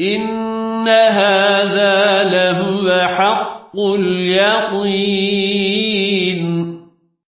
إن هذا لهو حق اليقين